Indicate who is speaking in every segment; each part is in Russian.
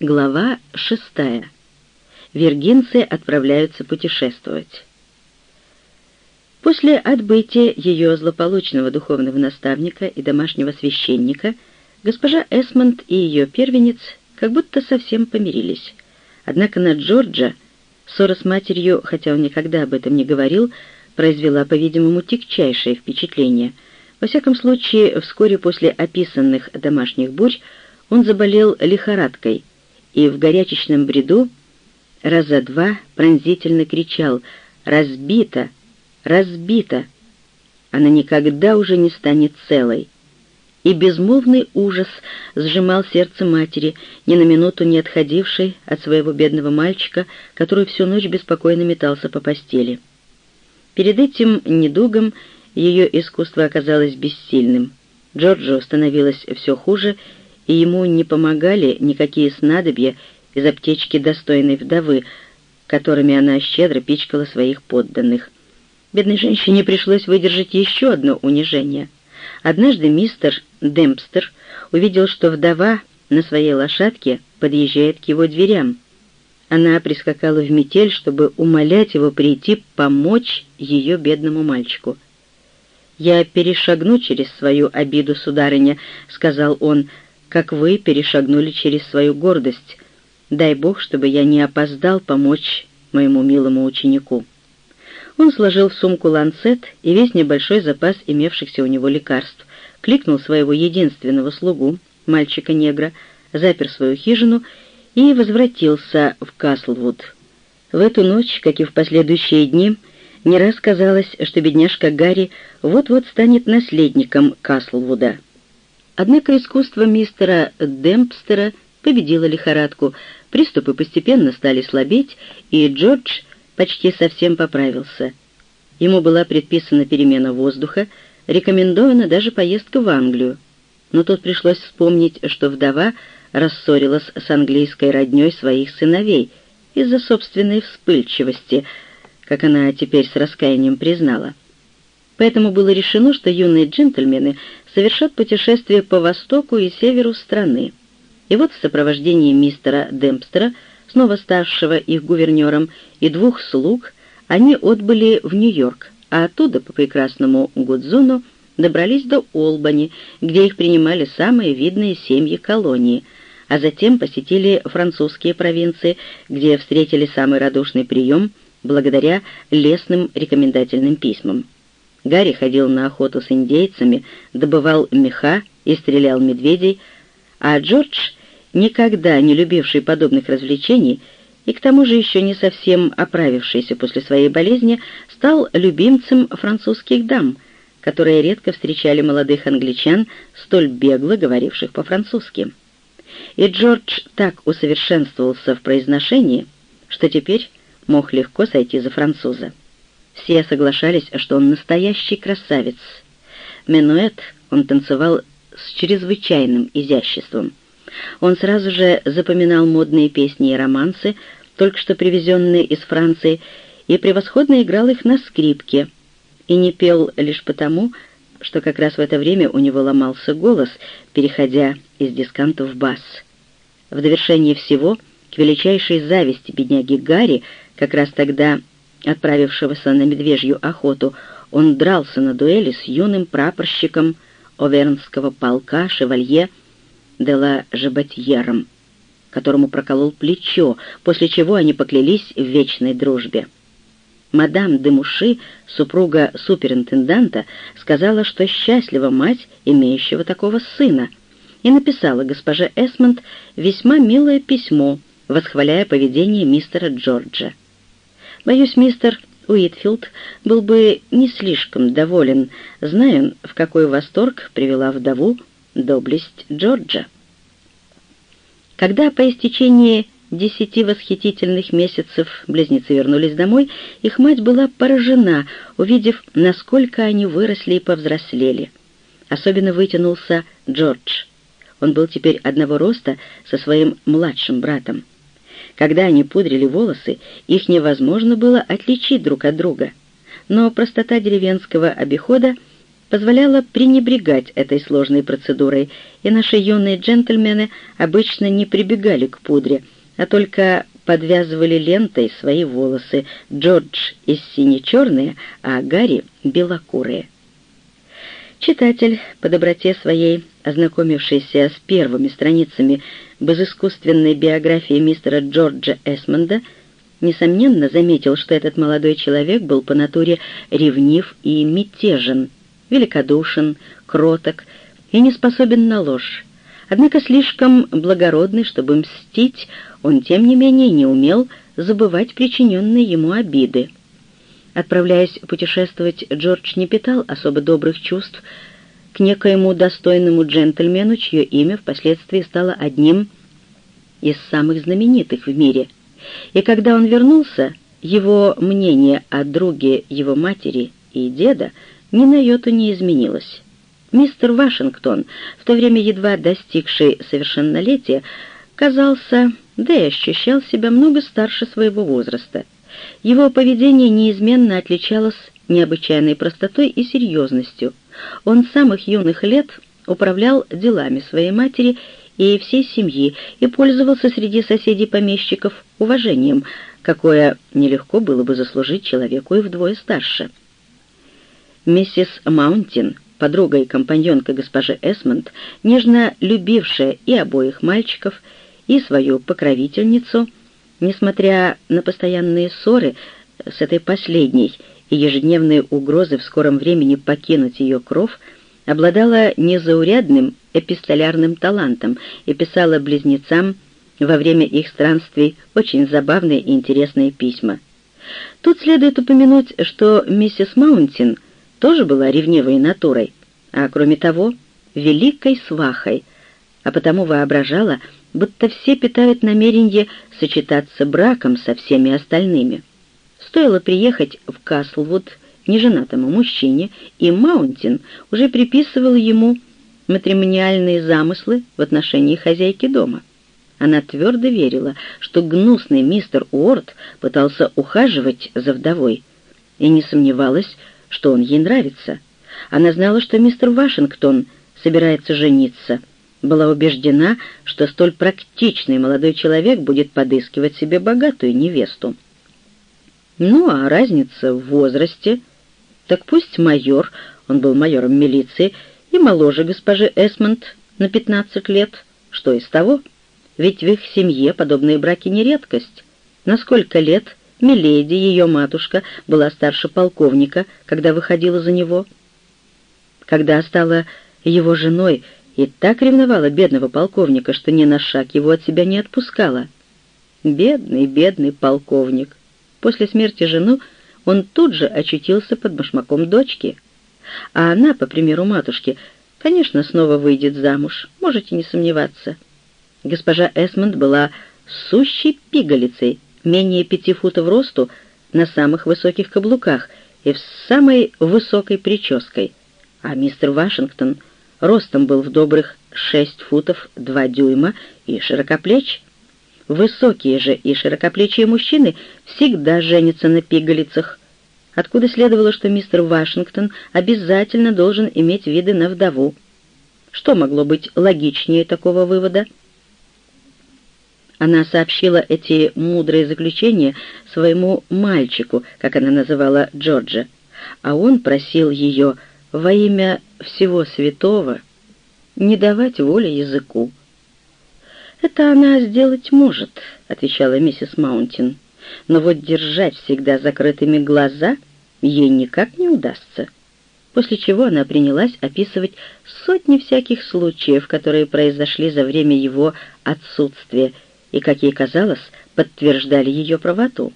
Speaker 1: Глава шестая. Виргинцы отправляются путешествовать. После отбытия ее злополучного духовного наставника и домашнего священника госпожа Эсмонд и ее первенец как будто совсем помирились. Однако на Джорджа ссора с матерью, хотя он никогда об этом не говорил, произвела, по-видимому, тягчайшее впечатление. Во всяком случае, вскоре после описанных домашних бурь он заболел лихорадкой и в горячечном бреду раза два пронзительно кричал «Разбито! Разбито!» Она никогда уже не станет целой. И безмолвный ужас сжимал сердце матери, ни на минуту не отходившей от своего бедного мальчика, который всю ночь беспокойно метался по постели. Перед этим недугом ее искусство оказалось бессильным. Джорджу становилось все хуже, и ему не помогали никакие снадобья из аптечки достойной вдовы, которыми она щедро пичкала своих подданных. Бедной женщине пришлось выдержать еще одно унижение. Однажды мистер Демпстер увидел, что вдова на своей лошадке подъезжает к его дверям. Она прискакала в метель, чтобы умолять его прийти помочь ее бедному мальчику. «Я перешагну через свою обиду, сударыня», — сказал он, — как вы перешагнули через свою гордость. Дай Бог, чтобы я не опоздал помочь моему милому ученику». Он сложил в сумку ланцет и весь небольшой запас имевшихся у него лекарств, кликнул своего единственного слугу, мальчика-негра, запер свою хижину и возвратился в Каслвуд. В эту ночь, как и в последующие дни, не раз казалось, что бедняжка Гарри вот-вот станет наследником Каслвуда. Однако искусство мистера Демпстера победило лихорадку, приступы постепенно стали слабеть, и Джордж почти совсем поправился. Ему была предписана перемена воздуха, рекомендована даже поездка в Англию. Но тут пришлось вспомнить, что вдова рассорилась с английской роднёй своих сыновей из-за собственной вспыльчивости, как она теперь с раскаянием признала. Поэтому было решено, что юные джентльмены совершат путешествие по востоку и северу страны. И вот в сопровождении мистера Демпстера, снова ставшего их гувернером, и двух слуг, они отбыли в Нью-Йорк, а оттуда по прекрасному Гудзону добрались до Олбани, где их принимали самые видные семьи колонии, а затем посетили французские провинции, где встретили самый радушный прием благодаря лестным рекомендательным письмам. Гарри ходил на охоту с индейцами, добывал меха и стрелял медведей, а Джордж, никогда не любивший подобных развлечений и к тому же еще не совсем оправившийся после своей болезни, стал любимцем французских дам, которые редко встречали молодых англичан, столь бегло говоривших по-французски. И Джордж так усовершенствовался в произношении, что теперь мог легко сойти за француза. Все соглашались, что он настоящий красавец. Менуэт он танцевал с чрезвычайным изяществом. Он сразу же запоминал модные песни и романсы, только что привезенные из Франции, и превосходно играл их на скрипке, и не пел лишь потому, что как раз в это время у него ломался голос, переходя из дисканта в бас. В довершение всего, к величайшей зависти бедняги Гарри, как раз тогда отправившегося на медвежью охоту, он дрался на дуэли с юным прапорщиком Овернского полка шевалье де ла Жабатьером, которому проколол плечо, после чего они поклялись в вечной дружбе. Мадам де Муши, супруга суперинтенданта, сказала, что счастлива мать, имеющего такого сына, и написала госпоже Эсмонд весьма милое письмо, восхваляя поведение мистера Джорджа. Боюсь, мистер Уитфилд был бы не слишком доволен, зная, в какой восторг привела вдову доблесть Джорджа. Когда по истечении десяти восхитительных месяцев близнецы вернулись домой, их мать была поражена, увидев, насколько они выросли и повзрослели. Особенно вытянулся Джордж. Он был теперь одного роста со своим младшим братом. Когда они пудрили волосы, их невозможно было отличить друг от друга. Но простота деревенского обихода позволяла пренебрегать этой сложной процедурой, и наши юные джентльмены обычно не прибегали к пудре, а только подвязывали лентой свои волосы, Джордж из сине-черные, а Гарри — белокурые. Читатель, по доброте своей, ознакомившийся с первыми страницами безыскусственной биографии мистера Джорджа Эсмонда, несомненно заметил, что этот молодой человек был по натуре ревнив и мятежен, великодушен, кроток и не способен на ложь. Однако слишком благородный, чтобы мстить, он, тем не менее, не умел забывать причиненные ему обиды. Отправляясь путешествовать, Джордж не питал особо добрых чувств к некоему достойному джентльмену, чье имя впоследствии стало одним из самых знаменитых в мире. И когда он вернулся, его мнение о друге его матери и деда ни на йоту не изменилось. Мистер Вашингтон, в то время едва достигший совершеннолетия, казался, да и ощущал себя много старше своего возраста. Его поведение неизменно отличалось необычайной простотой и серьезностью. Он с самых юных лет управлял делами своей матери и всей семьи и пользовался среди соседей-помещиков уважением, какое нелегко было бы заслужить человеку и вдвое старше. Миссис Маунтин, подруга и компаньонка госпожи Эсмонд, нежно любившая и обоих мальчиков, и свою покровительницу, несмотря на постоянные ссоры с этой последней и ежедневные угрозы в скором времени покинуть ее кров, обладала незаурядным эпистолярным талантом и писала близнецам во время их странствий очень забавные и интересные письма. Тут следует упомянуть, что миссис Маунтин — тоже была ревнивой натурой, а кроме того, великой свахой, а потому воображала, будто все питают намерение сочетаться браком со всеми остальными. Стоило приехать в Каслвуд неженатому мужчине, и Маунтин уже приписывал ему матримониальные замыслы в отношении хозяйки дома. Она твердо верила, что гнусный мистер Уорд пытался ухаживать за вдовой, и не сомневалась, что он ей нравится. Она знала, что мистер Вашингтон собирается жениться, была убеждена, что столь практичный молодой человек будет подыскивать себе богатую невесту. Ну, а разница в возрасте... Так пусть майор, он был майором милиции, и моложе госпожи Эсмонд на пятнадцать лет. Что из того? Ведь в их семье подобные браки не редкость. На сколько лет Миледи, ее матушка, была старше полковника, когда выходила за него. Когда стала его женой и так ревновала бедного полковника, что ни на шаг его от себя не отпускала. Бедный, бедный полковник. После смерти жены он тут же очутился под башмаком дочки. А она, по примеру матушки, конечно, снова выйдет замуж, можете не сомневаться. Госпожа Эсмонд была сущей пигалицей, менее пяти футов росту, на самых высоких каблуках и с самой высокой прической, а мистер Вашингтон ростом был в добрых шесть футов два дюйма и широкоплеч. Высокие же и широкоплечие мужчины всегда женятся на пигалицах, откуда следовало, что мистер Вашингтон обязательно должен иметь виды на вдову. Что могло быть логичнее такого вывода? Она сообщила эти мудрые заключения своему мальчику, как она называла Джорджа, а он просил ее во имя всего святого не давать воли языку. «Это она сделать может», — отвечала миссис Маунтин, «но вот держать всегда закрытыми глаза ей никак не удастся» после чего она принялась описывать сотни всяких случаев, которые произошли за время его отсутствия, и, как ей казалось, подтверждали ее правоту.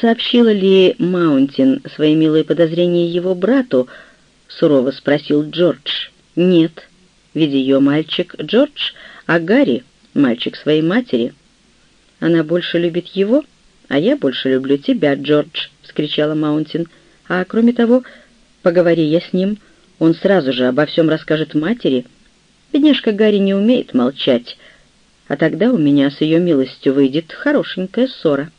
Speaker 1: «Сообщила ли Маунтин свои милые подозрения его брату?» — сурово спросил Джордж. «Нет, ведь ее мальчик Джордж, а Гарри — мальчик своей матери. Она больше любит его, а я больше люблю тебя, Джордж», — вскричала Маунтин. «А кроме того, поговори я с ним, он сразу же обо всем расскажет матери. Бедняжка Гарри не умеет молчать, а тогда у меня с ее милостью выйдет хорошенькая ссора.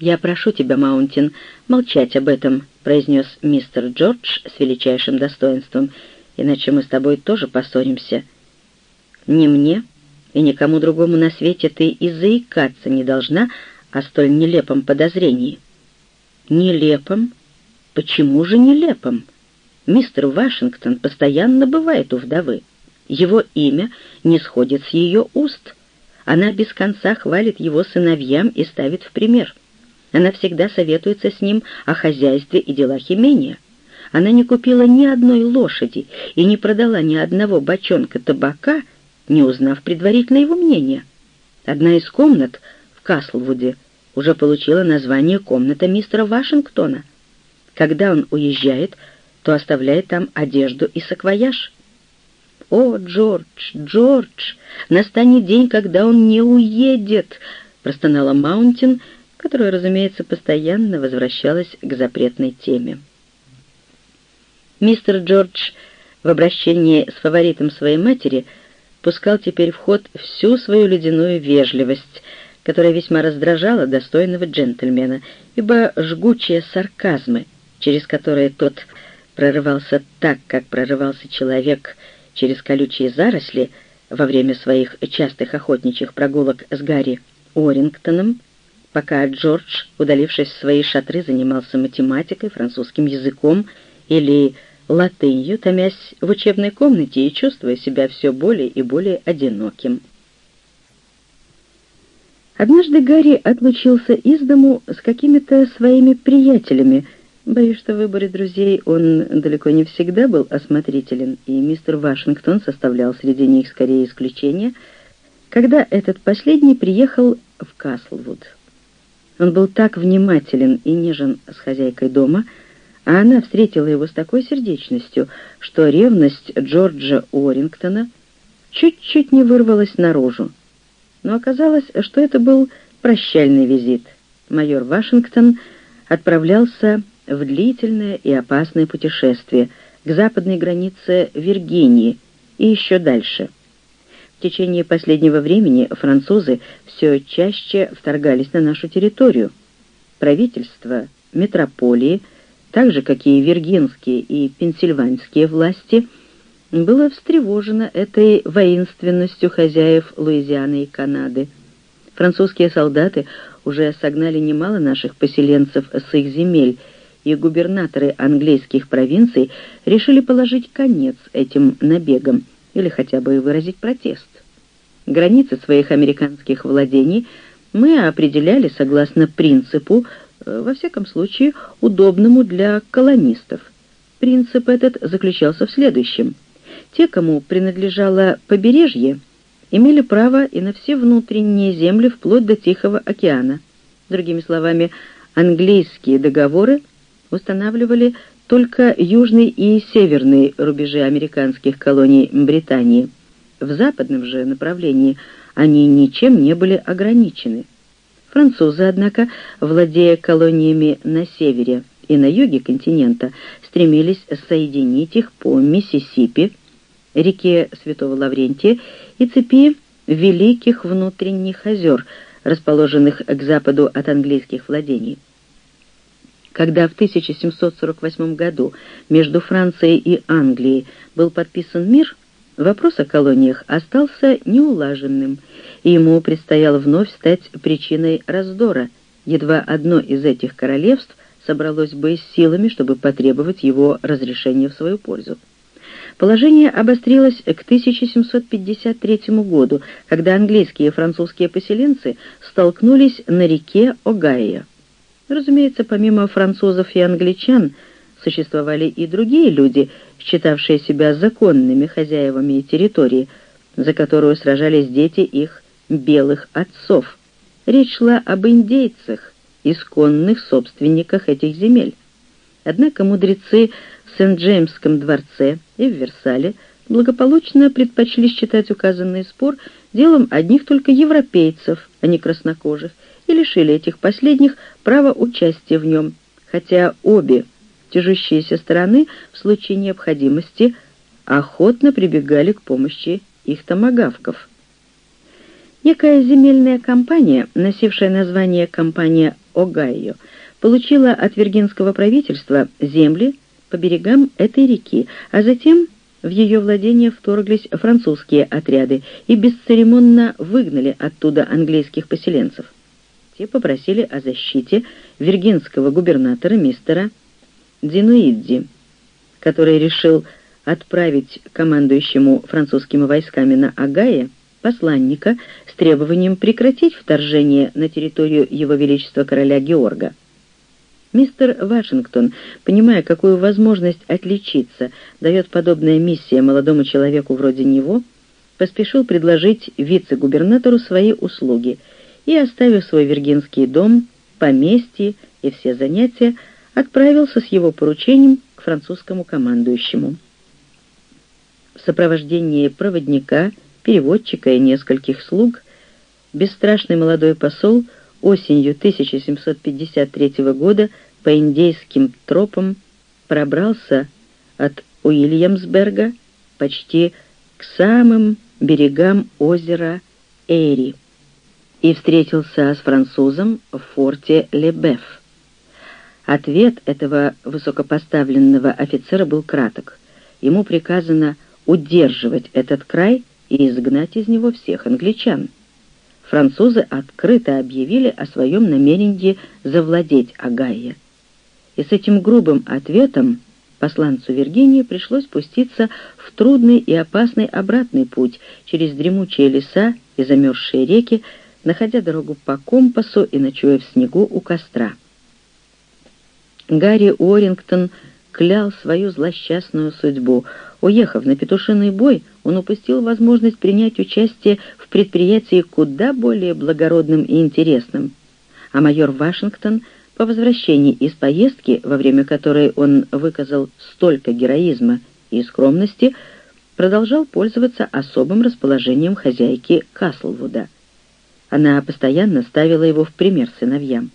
Speaker 1: «Я прошу тебя, Маунтин, молчать об этом», — произнес мистер Джордж с величайшим достоинством, «иначе мы с тобой тоже поссоримся. Ни мне и никому другому на свете ты и заикаться не должна о столь нелепом подозрении». «Нелепом? Почему же нелепом? Мистер Вашингтон постоянно бывает у вдовы. Его имя не сходит с ее уст. Она без конца хвалит его сыновьям и ставит в пример». Она всегда советуется с ним о хозяйстве и делах имения. Она не купила ни одной лошади и не продала ни одного бочонка табака, не узнав предварительно его мнение. Одна из комнат в Каслвуде уже получила название «комната мистера Вашингтона». Когда он уезжает, то оставляет там одежду и саквояж. «О, Джордж, Джордж, настанет день, когда он не уедет!» — простонала Маунтин — которая, разумеется, постоянно возвращалась к запретной теме. Мистер Джордж в обращении с фаворитом своей матери пускал теперь в ход всю свою ледяную вежливость, которая весьма раздражала достойного джентльмена, ибо жгучие сарказмы, через которые тот прорывался так, как прорывался человек через колючие заросли во время своих частых охотничьих прогулок с Гарри Орингтоном, пока Джордж, удалившись в свои шатры, занимался математикой, французским языком или латынью, томясь в учебной комнате и чувствуя себя все более и более одиноким. Однажды Гарри отлучился из дому с какими-то своими приятелями. Боюсь, что в выборе друзей он далеко не всегда был осмотрителен, и мистер Вашингтон составлял среди них скорее исключение, когда этот последний приехал в Каслвуд. Он был так внимателен и нежен с хозяйкой дома, а она встретила его с такой сердечностью, что ревность Джорджа Уоррингтона чуть-чуть не вырвалась наружу. Но оказалось, что это был прощальный визит. Майор Вашингтон отправлялся в длительное и опасное путешествие к западной границе Виргинии и еще дальше — в течение последнего времени французы все чаще вторгались на нашу территорию. Правительство, метрополии, так же, как и виргинские и пенсильванские власти, было встревожено этой воинственностью хозяев Луизианы и Канады. Французские солдаты уже согнали немало наших поселенцев с их земель, и губернаторы английских провинций решили положить конец этим набегам или хотя бы выразить протест. Границы своих американских владений мы определяли согласно принципу, э, во всяком случае, удобному для колонистов. Принцип этот заключался в следующем. Те, кому принадлежало побережье, имели право и на все внутренние земли вплоть до Тихого океана. Другими словами, английские договоры устанавливали только южный и северный рубежи американских колоний Британии – в западном же направлении они ничем не были ограничены. Французы, однако, владея колониями на севере и на юге континента, стремились соединить их по Миссисипи, реке Святого Лаврентия и цепи Великих внутренних озер, расположенных к западу от английских владений. Когда в 1748 году между Францией и Англией был подписан мир, Вопрос о колониях остался неулаженным, и ему предстояло вновь стать причиной раздора, едва одно из этих королевств собралось бы с силами, чтобы потребовать его разрешения в свою пользу. Положение обострилось к 1753 году, когда английские и французские поселенцы столкнулись на реке Огайо. Разумеется, помимо французов и англичан, существовали и другие люди, считавшие себя законными хозяевами территории, за которую сражались дети их белых отцов. Речь шла об индейцах, исконных собственниках этих земель. Однако мудрецы в Сент-Джеймском дворце и в Версале благополучно предпочли считать указанный спор делом одних только европейцев, а не краснокожих, и лишили этих последних права участия в нем, хотя обе тяжущиеся стороны в случае необходимости охотно прибегали к помощи их томагавков. Некая земельная компания, носившая название «Компания Огайо», получила от виргинского правительства земли по берегам этой реки, а затем в ее владение вторглись французские отряды и бесцеремонно выгнали оттуда английских поселенцев. Те попросили о защите виргинского губернатора мистера Динуидди, который решил отправить командующему французскими войсками на Агае посланника с требованием прекратить вторжение на территорию Его Величества короля Георга. Мистер Вашингтон, понимая, какую возможность отличиться дает подобная миссия молодому человеку вроде него, поспешил предложить вице-губернатору свои услуги и, оставив свой виргинский дом, поместье и все занятия, отправился с его поручением к французскому командующему. В сопровождении проводника, переводчика и нескольких слуг бесстрашный молодой посол осенью 1753 года по индейским тропам пробрался от Уильямсберга почти к самым берегам озера Эри и встретился с французом в форте Лебеф. Ответ этого высокопоставленного офицера был краток. Ему приказано удерживать этот край и изгнать из него всех англичан. Французы открыто объявили о своем намерении завладеть Агайе и с этим грубым ответом посланцу Виргинии пришлось пуститься в трудный и опасный обратный путь через дремучие леса и замерзшие реки, находя дорогу по компасу и ночуя в снегу у костра. Гарри Уоррингтон клял свою злосчастную судьбу. Уехав на петушиный бой, он упустил возможность принять участие в предприятии куда более благородным и интересным. А майор Вашингтон — по возвращении из поездки, во время которой он выказал столько героизма и скромности, продолжал пользоваться особым расположением хозяйки Каслвуда. Она постоянно ставила его в пример сыновьям.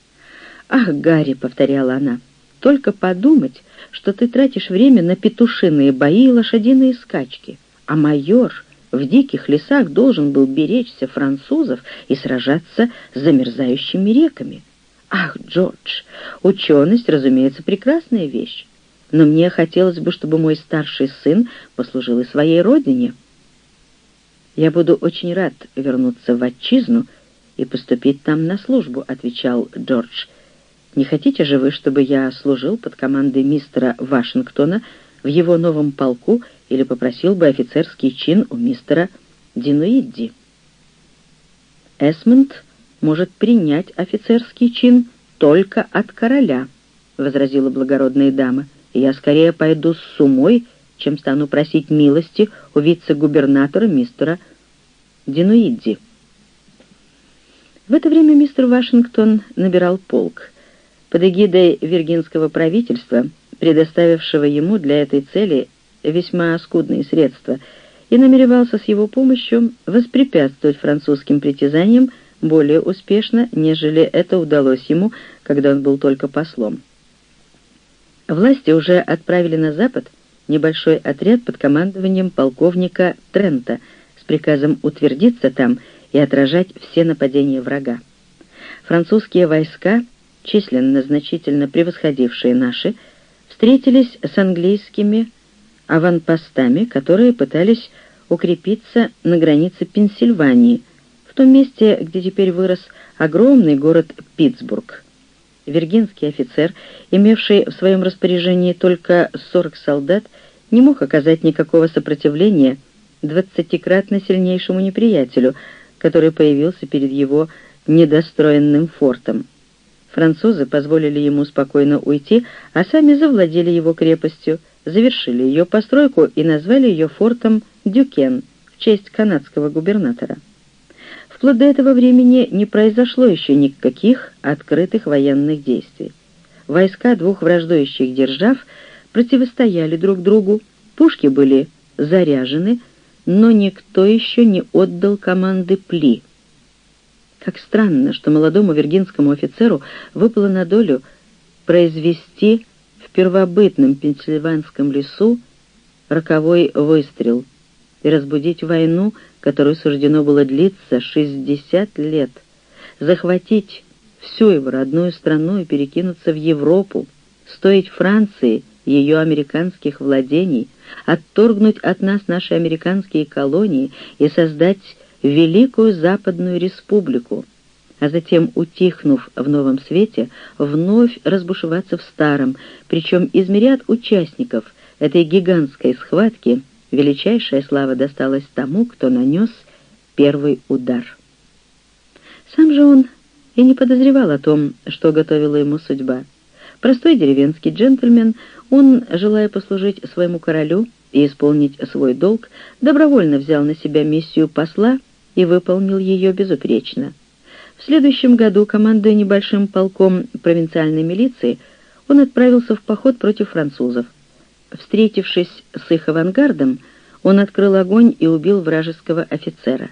Speaker 1: «Ах, Гарри!» — повторяла она. «Только подумать, что ты тратишь время на петушиные бои и лошадиные скачки, а майор в диких лесах должен был беречься французов и сражаться с замерзающими реками». «Ах, Джордж, ученость, разумеется, прекрасная вещь, но мне хотелось бы, чтобы мой старший сын послужил и своей родине. Я буду очень рад вернуться в отчизну и поступить там на службу», — отвечал Джордж. «Не хотите же вы, чтобы я служил под командой мистера Вашингтона в его новом полку или попросил бы офицерский чин у мистера Динуидди?» Эсмонд может принять офицерский чин только от короля», — возразила благородная дама. «Я скорее пойду с сумой, чем стану просить милости у вице-губернатора мистера Динуидди». В это время мистер Вашингтон набирал полк. Под эгидой виргинского правительства, предоставившего ему для этой цели весьма скудные средства, и намеревался с его помощью воспрепятствовать французским притязаниям более успешно, нежели это удалось ему, когда он был только послом. Власти уже отправили на запад небольшой отряд под командованием полковника Трента с приказом утвердиться там и отражать все нападения врага. Французские войска, численно значительно превосходившие наши, встретились с английскими аванпостами, которые пытались укрепиться на границе Пенсильвании – том месте, где теперь вырос огромный город Питтсбург. Виргинский офицер, имевший в своем распоряжении только 40 солдат, не мог оказать никакого сопротивления двадцатикратно сильнейшему неприятелю, который появился перед его недостроенным фортом. Французы позволили ему спокойно уйти, а сами завладели его крепостью, завершили ее постройку и назвали ее фортом Дюкен в честь канадского губернатора. Вплоть до этого времени не произошло еще никаких открытых военных действий. Войска двух враждующих держав противостояли друг другу, пушки были заряжены, но никто еще не отдал команды «Пли». Как странно, что молодому виргинскому офицеру выпало на долю произвести в первобытном пенсильванском лесу роковой выстрел и разбудить войну которой суждено было длиться 60 лет, захватить всю его родную страну и перекинуться в Европу, стоить Франции ее американских владений, отторгнуть от нас наши американские колонии и создать Великую Западную Республику, а затем, утихнув в новом свете, вновь разбушеваться в старом, причем из участников этой гигантской схватки величайшая слава досталась тому, кто нанес первый удар. Сам же он и не подозревал о том, что готовила ему судьба. Простой деревенский джентльмен, он, желая послужить своему королю и исполнить свой долг, добровольно взял на себя миссию посла и выполнил ее безупречно. В следующем году, командуя небольшим полком провинциальной милиции, он отправился в поход против французов. Встретившись с их авангардом, он открыл огонь и убил вражеского офицера.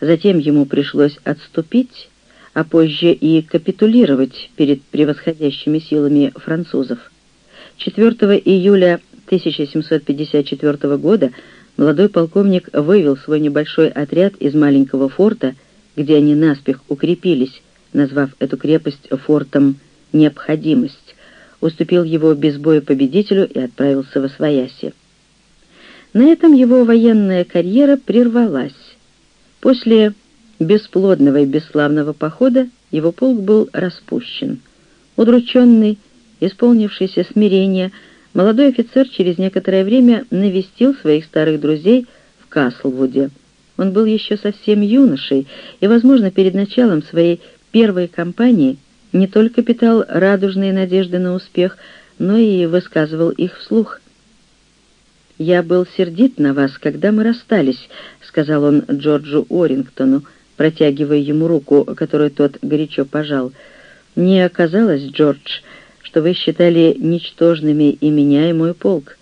Speaker 1: Затем ему пришлось отступить, а позже и капитулировать перед превосходящими силами французов. 4 июля 1754 года молодой полковник вывел свой небольшой отряд из маленького форта, где они наспех укрепились, назвав эту крепость фортом «Необходимость», уступил его без боя победителю и отправился в Освояси. На этом его военная карьера прервалась. После бесплодного и бесславного похода его полк был распущен. Удрученный, исполнившийся смирения, молодой офицер через некоторое время навестил своих старых друзей в Каслвуде. Он был еще совсем юношей и, возможно, перед началом своей первой кампании не только питал радужные надежды на успех, но и высказывал их вслух. «Я был сердит на вас, когда мы расстались», — сказал он Джорджу Орингтону, протягивая ему руку, которую тот горячо пожал. «Не оказалось, Джордж, что вы считали ничтожными и меня, и мой полк.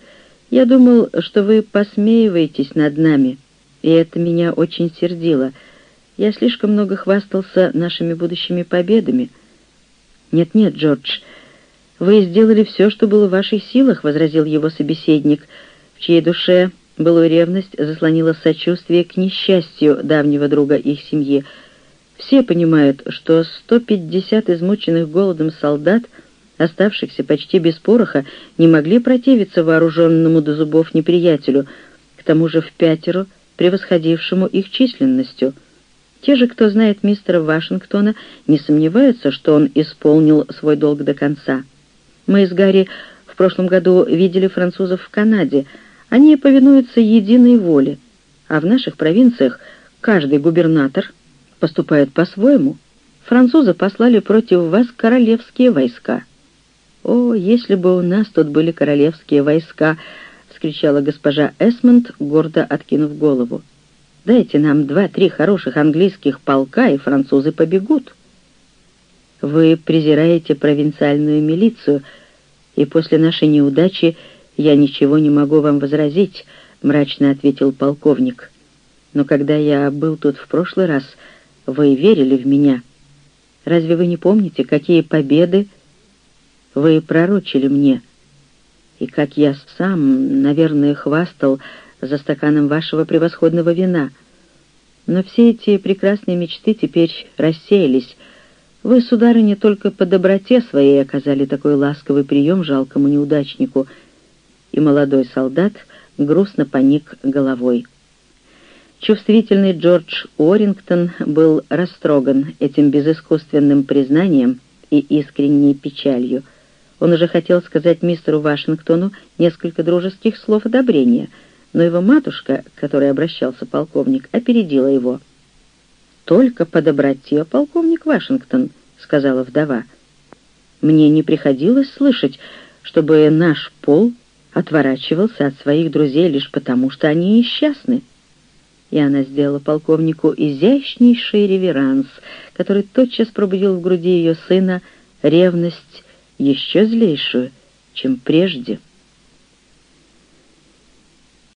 Speaker 1: Я думал, что вы посмеиваетесь над нами, и это меня очень сердило. Я слишком много хвастался нашими будущими победами». «Нет-нет, Джордж, вы сделали все, что было в ваших силах», — возразил его собеседник, в чьей душе Былую ревность заслонила сочувствие к несчастью давнего друга их семьи. Все понимают, что 150 измученных голодом солдат, оставшихся почти без пороха, не могли противиться вооруженному до зубов неприятелю, к тому же в пятеро превосходившему их численностью. Те же, кто знает мистера Вашингтона, не сомневаются, что он исполнил свой долг до конца. Мы с Гарри в прошлом году видели французов в Канаде — они повинуются единой воле, а в наших провинциях каждый губернатор поступает по-своему. Французы послали против вас королевские войска. «О, если бы у нас тут были королевские войска!» — вскричала госпожа Эсмонд, гордо откинув голову. «Дайте нам два-три хороших английских полка, и французы побегут». «Вы презираете провинциальную милицию, и после нашей неудачи «Я ничего не могу вам возразить», — мрачно ответил полковник. «Но когда я был тут в прошлый раз, вы верили в меня. Разве вы не помните, какие победы вы пророчили мне? И как я сам, наверное, хвастал за стаканом вашего превосходного вина? Но все эти прекрасные мечты теперь рассеялись. Вы, сударыня, только по доброте своей оказали такой ласковый прием жалкому неудачнику — и молодой солдат грустно поник головой. Чувствительный Джордж Уоррингтон был растроган этим безыскусственным признанием и искренней печалью. Он уже хотел сказать мистеру Вашингтону несколько дружеских слов одобрения, но его матушка, к которой обращался полковник, опередила его. «Только по доброте, полковник Вашингтон», — сказала вдова. «Мне не приходилось слышать, чтобы наш пол отворачивался от своих друзей лишь потому, что они несчастны. И она сделала полковнику изящнейший реверанс, который тотчас пробудил в груди ее сына ревность еще злейшую, чем прежде.